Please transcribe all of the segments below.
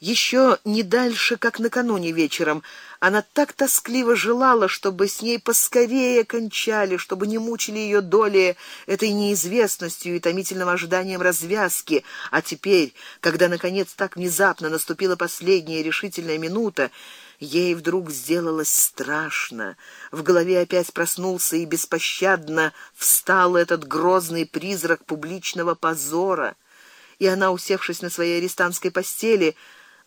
Еще не дальше, как накануне вечером, она так тоскливо желала, чтобы с ней поскорее кончали, чтобы не мучили ее доли этой неизвестностью и томительным ожиданием развязки. А теперь, когда наконец так внезапно наступила последняя решительная минута, ей вдруг сделалось страшно. В голове опять проснулся и беспощадно встал этот грозный призрак публичного позора. И она, усевшись на своей арестантской постели,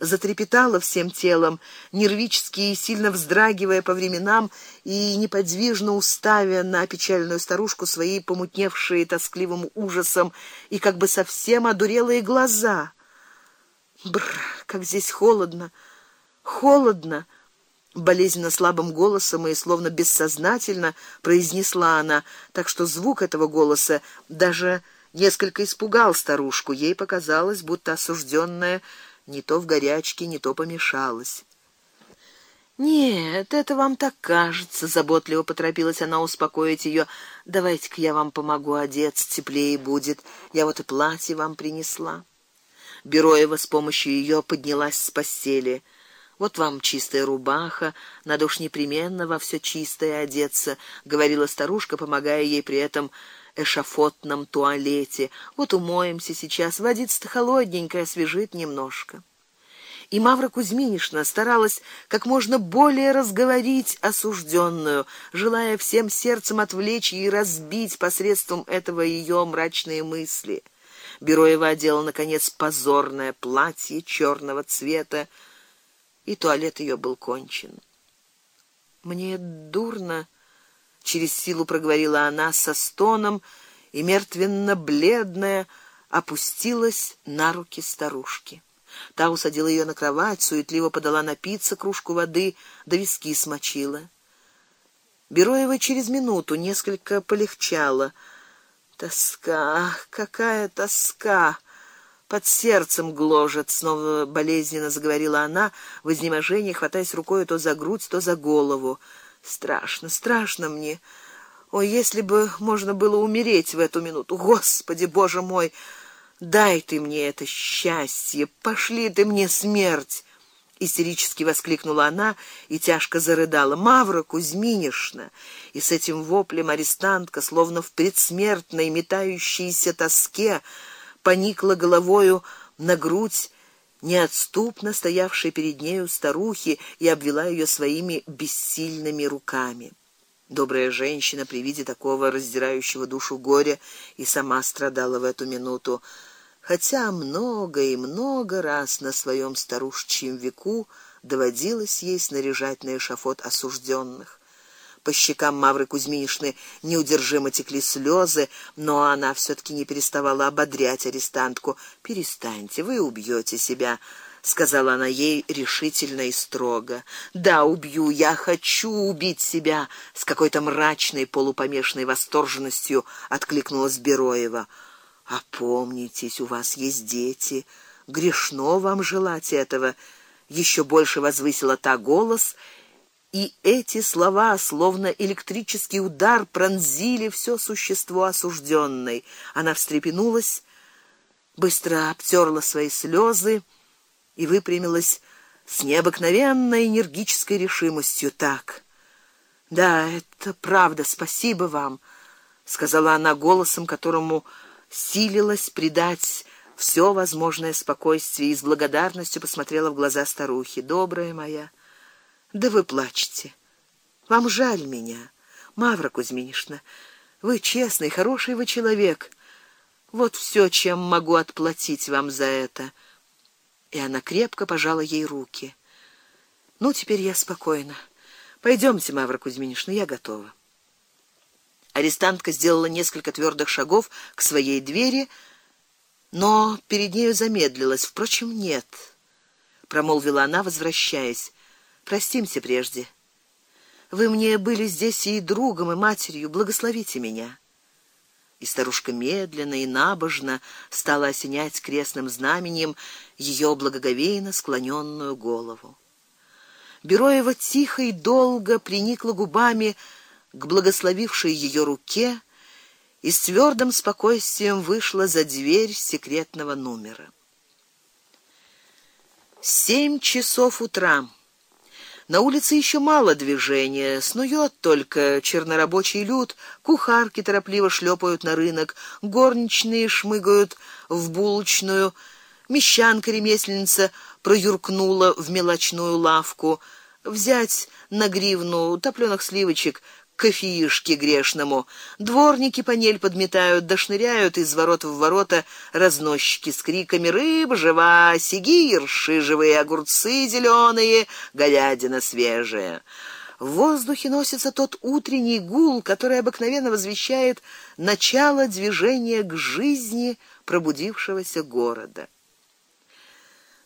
затрепетала всем телом, нервически и сильно вздрагивая по временам и неподвижно уставя на печальную старушку свои помутневшие тоскливым ужасом и как бы совсем одурелые глаза. Бр, как здесь холодно. Холодно, болезненно слабым голосом и словно бессознательно произнесла она, так что звук этого голоса даже несколько испугал старушку. Ей показалось, будто осужденная не то в горячке, не то помешалась. Нет, это вам так кажется, заботливо поторопилась она успокоить ее. Давайте-ка я вам помогу одеться, теплее будет. Я вот и платье вам принесла. Бероева с помощью ее поднялась с постели. Вот вам чистая рубаха, надо уж непременно во все чистое одеться, говорила старушка, помогая ей при этом эшафотном туалете. Вот умоемся сейчас, водица-то холодненькая, освежит немножко. И Мавра Кузьминишна старалась как можно более разговорить осужденную, желая всем сердцем отвлечь и разбить посредством этого ее мрачные мысли. Бероева одела наконец позорное платье черного цвета, и туалет ее был кончен. Мне дурно, через силу проговорила она со стоном, и мертвенно-бледная опустилась на руки старушки. Та усадила ее на кровать, суетливо подала напиться кружку воды, да виски смочила. Бероева через минуту несколько полегчало. Тоска, какая тоска! Под сердцем гложет, снова болезненно заговорила она, в изнеможении хватаясь рукой то за грудь, то за голову. Страшно, страшно мне. Ой, если бы можно было умереть в эту минуту. Господи, Боже мой, дай ты мне это счастье, пошли ты мне смерть. Истерически воскликнула она и тяжко зарыдала: "Мавра Кузьминишна!" И с этим воплем арестантка, словно в предсмертной метающейся тоске, поникла головою на грудь неотступно стоявшей перед нею старухи и обвела ее своими бессильными руками. Добрая женщина при виде такого раздирающего душу горя и сама страдала в эту минуту, хотя много и много раз на своем старушечьем веку доводилось ей снаряжать на эшафот осужденных. По щекам Мавры Кузьминишны неудержимо текли слезы, но она все таки не переставала ободрять арестантку. "Перестаньте, вы убьете себя", сказала она ей решительно и строго. "Да, убью, я хочу убить себя", с какой-то мрачной полупомешанной восторженностью откликнулась Бероева. "Опомнитесь, у вас есть дети, грешно вам желать этого", еще больше возвысила та голос и эти слова, словно электрический удар, пронзили все существо осужденной. Она встрепенулась, быстро обтерла свои слезы и выпрямилась с необыкновенной энергической решимостью так. Да, это правда, спасибо вам, сказала она голосом, которому силилась придать все возможное спокойствие и с благодарностью посмотрела в глаза старухи. Добрая моя, да вы плачете. Вам жаль меня, Мавра Кузьминишна. Вы честный, хороший вы человек. Вот все, чем могу отплатить вам за это. И она крепко пожала ей руки. Ну теперь я спокойна. Пойдемте, Мавра Кузьминишна, я готова. Арестантка сделала несколько твердых шагов к своей двери, но перед нею замедлилась. Впрочем, нет, промолвила она, возвращаясь. Простимся прежде. Вы мне были здесь и другом, и матерью, благословите меня. И старушка медленно и набожно стала осенять крестным знаменем ее благоговейно склоненную голову. Бероева тихо и долго приникла губами к благословившей ее руке и с твердым спокойствием вышла за дверь секретного номера. Семь часов утра. На улице еще мало движения, снует только чернорабочий люд, кухарки торопливо шлепают на рынок, горничные шмыгают в булочную, мещанка-ремесленница проюркнула в мелочную лавку, взять на гривну топлёных сливочек кофеишки грешному. Дворники панель подметают, дошныряют из ворот в ворота разносчики с криками: "Рыба жива, сигирши живые, огурцы зеленые, говядина свежая". В воздухе носится тот утренний гул, который обыкновенно возвещает начало движения к жизни пробудившегося города.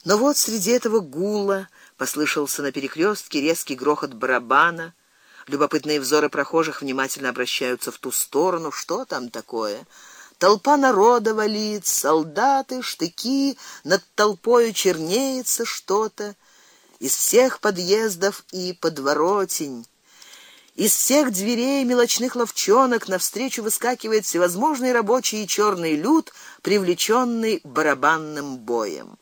Но вот среди этого гула послышался на перекрестке резкий грохот барабана. Любопытные взоры прохожих внимательно обращаются в ту сторону, что там такое. Толпа народа валит, солдаты, штыки, над толпой чернеется что-то. Из всех подъездов и подворотень из всех дверей мелочных лавчонок навстречу выскакивает всевозможный рабочий и черный люд, привлеченный барабанным боем.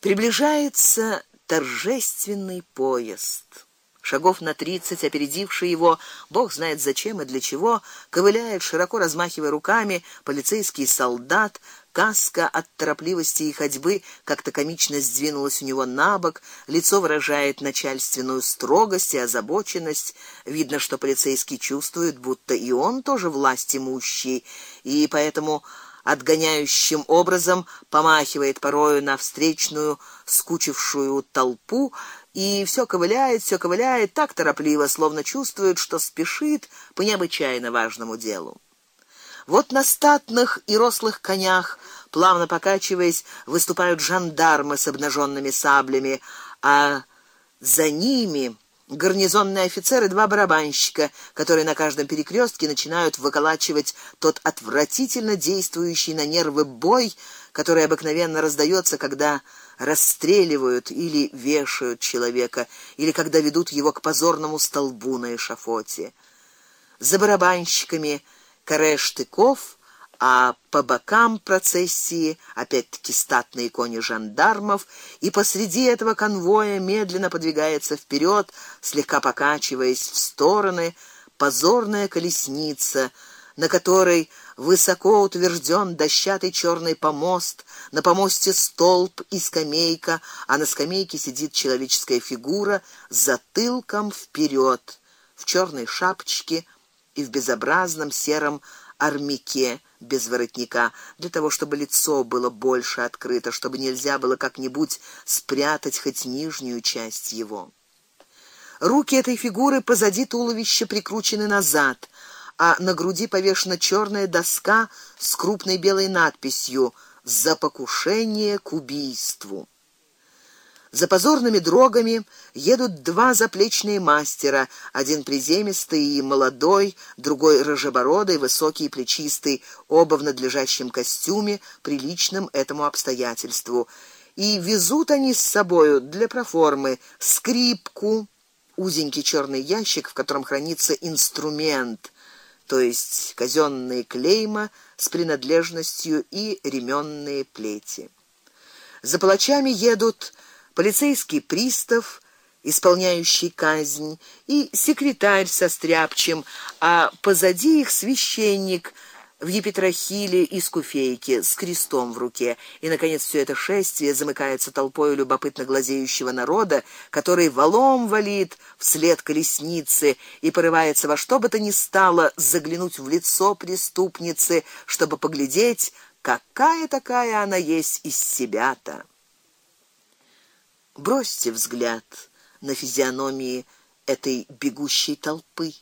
Приближается торжественный поезд шагов на тридцать опередивший его, бог знает зачем и для чего, ковыляет широко размахивая руками полицейский солдат, каска от торопливости и ходьбы как-то комично сдвинулась у него набок, лицо выражает начальственную строгость и озабоченность. Видно, что полицейский чувствует, будто и он тоже власть имущий, и поэтому отгоняющим образом помахивает порою на встречную скучившую толпу и все ковыляет, все ковыляет так торопливо, словно чувствует, что спешит по необычайно важному делу. Вот на статных и рослых конях, плавно покачиваясь, выступают жандармы с обнаженными саблями, а за ними гарнизонные офицеры, два барабанщика, которые на каждом перекрестке начинают выколачивать тот отвратительно действующий на нервы бой, который обыкновенно раздается, когда расстреливают или вешают человека, или когда ведут его к позорному столбу на эшафоте. За барабанщиками каре а по бокам процессии опять-таки статные кони жандармов, и посреди этого конвоя медленно подвигается вперед, слегка покачиваясь в стороны, позорная колесница, на которой высоко утвержден дощатый черный помост, на помосте столб и скамейка, а на скамейке сидит человеческая фигура затылком вперед в черной шапочке и в безобразном сером армяке без воротника, для того, чтобы лицо было больше открыто, чтобы нельзя было как-нибудь спрятать хоть нижнюю часть его. Руки этой фигуры позади туловища прикручены назад, а на груди повешена черная доска с крупной белой надписью за покушение к убийству. За позорными дрогами едут два заплечные мастера, один приземистый и молодой, другой рыжебородый, высокий и плечистый, оба в надлежащем костюме, приличном этому обстоятельству. И везут они с собою для проформы скрипку, узенький черный ящик, в котором хранится инструмент, то есть казенные клейма с принадлежностью и ременные плети. За палачами едут полицейский пристав, исполняющий казнь, и секретарь со стряпчем, а позади их священник в епитрахиле и скуфейке с крестом в руке. И наконец все это шествие замыкается толпой любопытно глазеющего народа, который валом валит вслед колесницы и порывается во что бы то ни стало заглянуть в лицо преступницы, чтобы поглядеть, какая такая она есть из себя-то. Бросьте взгляд на физиономии этой бегущей толпы.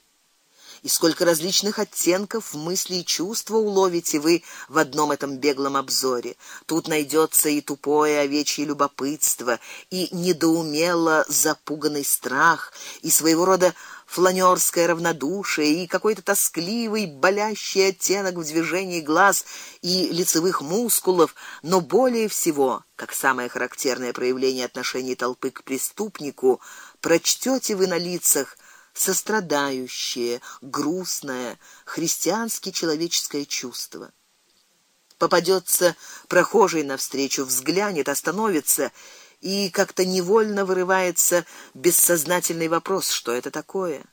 И сколько различных оттенков мысли и чувства уловите вы в одном этом беглом обзоре. Тут найдется и тупое овечье любопытство, и недоумело запуганный страх, и своего рода фланерское равнодушие и какой-то тоскливый, болящий оттенок в движении глаз и лицевых мускулов, но более всего, как самое характерное проявление отношения толпы к преступнику, прочтете вы на лицах сострадающее, грустное, христиански человеческое чувство. Попадется прохожий навстречу, взглянет, остановится, и как-то невольно вырывается бессознательный вопрос: что это такое?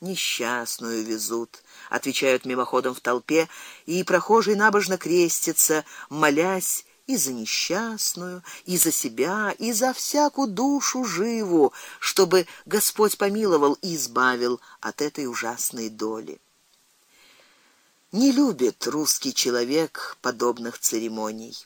Несчастную везут, отвечают мимоходом в толпе, и прохожий набожно крестится, молясь и за несчастную, и за себя, и за всякую душу живу, чтобы Господь помиловал и избавил от этой ужасной доли. Не любит русский человек подобных церемоний.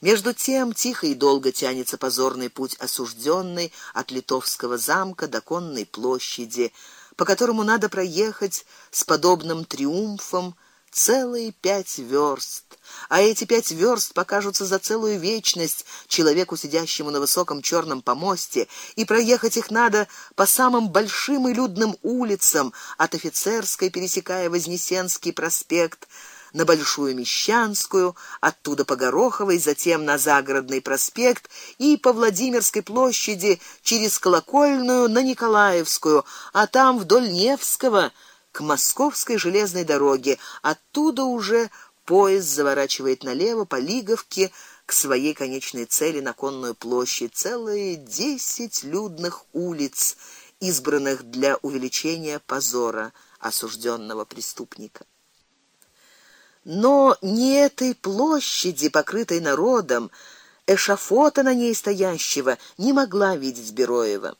Между тем тихо и долго тянется позорный путь осужденный от Литовского замка до конной площади, по которому надо проехать с подобным триумфом целые пять верст. А эти пять верст покажутся за целую вечность человеку, сидящему на высоком черном помосте, и проехать их надо по самым большим и людным улицам, от Офицерской пересекая Вознесенский проспект на Большую Мещанскую, оттуда по Гороховой, затем на Загородный проспект и по Владимирской площади через Колокольную на Николаевскую, а там вдоль Невского к Московской железной дороге. Оттуда уже поезд заворачивает налево по Лиговке к своей конечной цели на Конную площадь. Целые десять людных улиц, избранных для увеличения позора осужденного преступника. Но не этой площади, покрытой народом, эшафота на ней стоящего, не могла видеть Бероева.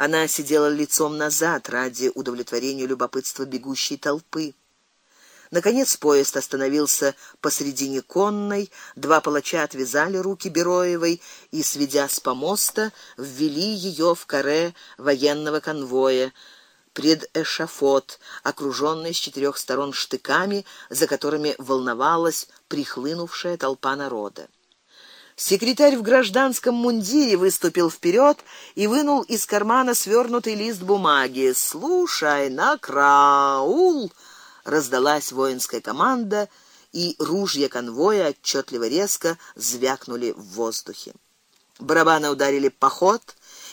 Она сидела лицом назад ради удовлетворения любопытства бегущей толпы. Наконец поезд остановился посредине конной, два палача отвязали руки Бероевой и, сведя с помоста, ввели ее в каре военного конвоя пред эшафот, окружённый с четырех сторон штыками, за которыми волновалась прихлынувшая толпа народа. Секретарь в гражданском мундире выступил вперед и вынул из кармана свернутый лист бумаги. "Слушай, на краул!" раздалась воинская команда, и ружья конвоя отчетливо резко звякнули в воздухе. Барабаны ударили поход,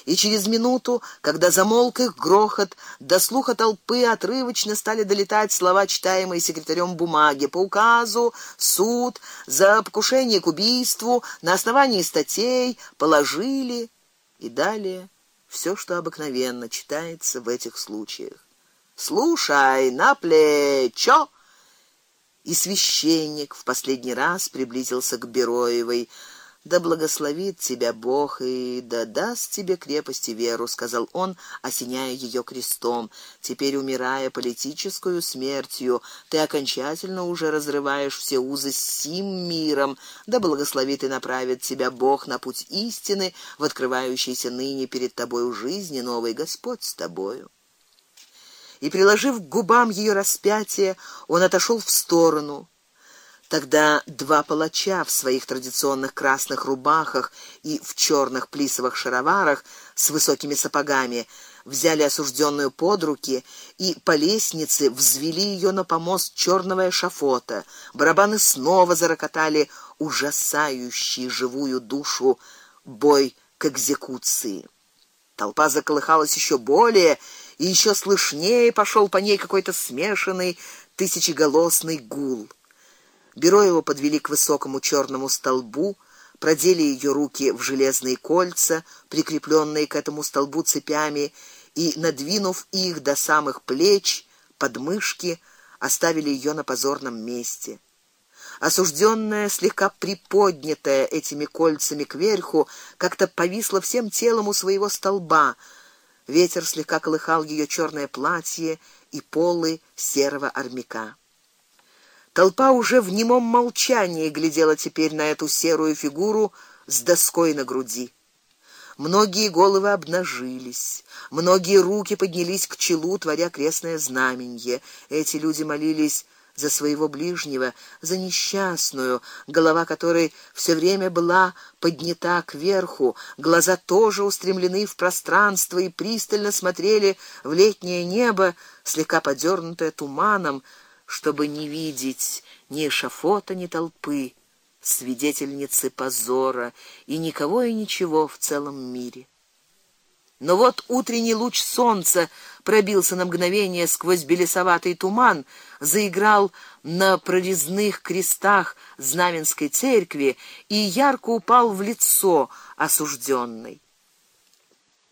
и через минуту, когда замолк их грохот, до слуха толпы отрывочно стали долетать слова, читаемые секретарем бумаги по указу суд за покушение к убийству на основании статей положили и далее все, что обыкновенно читается в этих случаях. Слушай, на плечо. И священник в последний раз приблизился к Бероевой. Да благословит тебя Бог и да даст тебе крепость и веру, сказал он, осеняя ее крестом. Теперь умирая политическую смертью, ты окончательно уже разрываешь все узы с сим миром. Да благословит и направит тебя Бог на путь истины, в открывающийся ныне перед тобой у жизни новый Господь с тобою. И приложив к губам ее распятие, он отошел в сторону Тогда два палача в своих традиционных красных рубахах и в черных плисовых шароварах с высокими сапогами взяли осужденную под руки и по лестнице взвели ее на помост черного эшафота. Барабаны снова зарокотали ужасающий живую душу бой к экзекуции. Толпа заколыхалась еще более, и еще слышнее пошел по ней какой-то смешанный тысячеголосный гул. Бюро его подвели к высокому черному столбу, продели ее руки в железные кольца, прикрепленные к этому столбу цепями, и надвинув их до самых плеч, подмышки, оставили ее на позорном месте. Осужденная, слегка приподнятая этими кольцами кверху, как-то повисла всем телом у своего столба. Ветер слегка колыхал ее черное платье и полы серого армяка. Толпа уже в немом молчании глядела теперь на эту серую фигуру с доской на груди. Многие головы обнажились, многие руки поднялись к челу, творя крестное знамение. Эти люди молились за своего ближнего, за несчастную, голова которой все время была поднята кверху, глаза тоже устремлены в пространство и пристально смотрели в летнее небо, слегка подернутое туманом, чтобы не видеть ни шафота, ни толпы, свидетельницы позора и никого и ничего в целом мире. Но вот утренний луч солнца пробился на мгновение сквозь белесоватый туман, заиграл на прорезных крестах Знаменской церкви и ярко упал в лицо осужденной.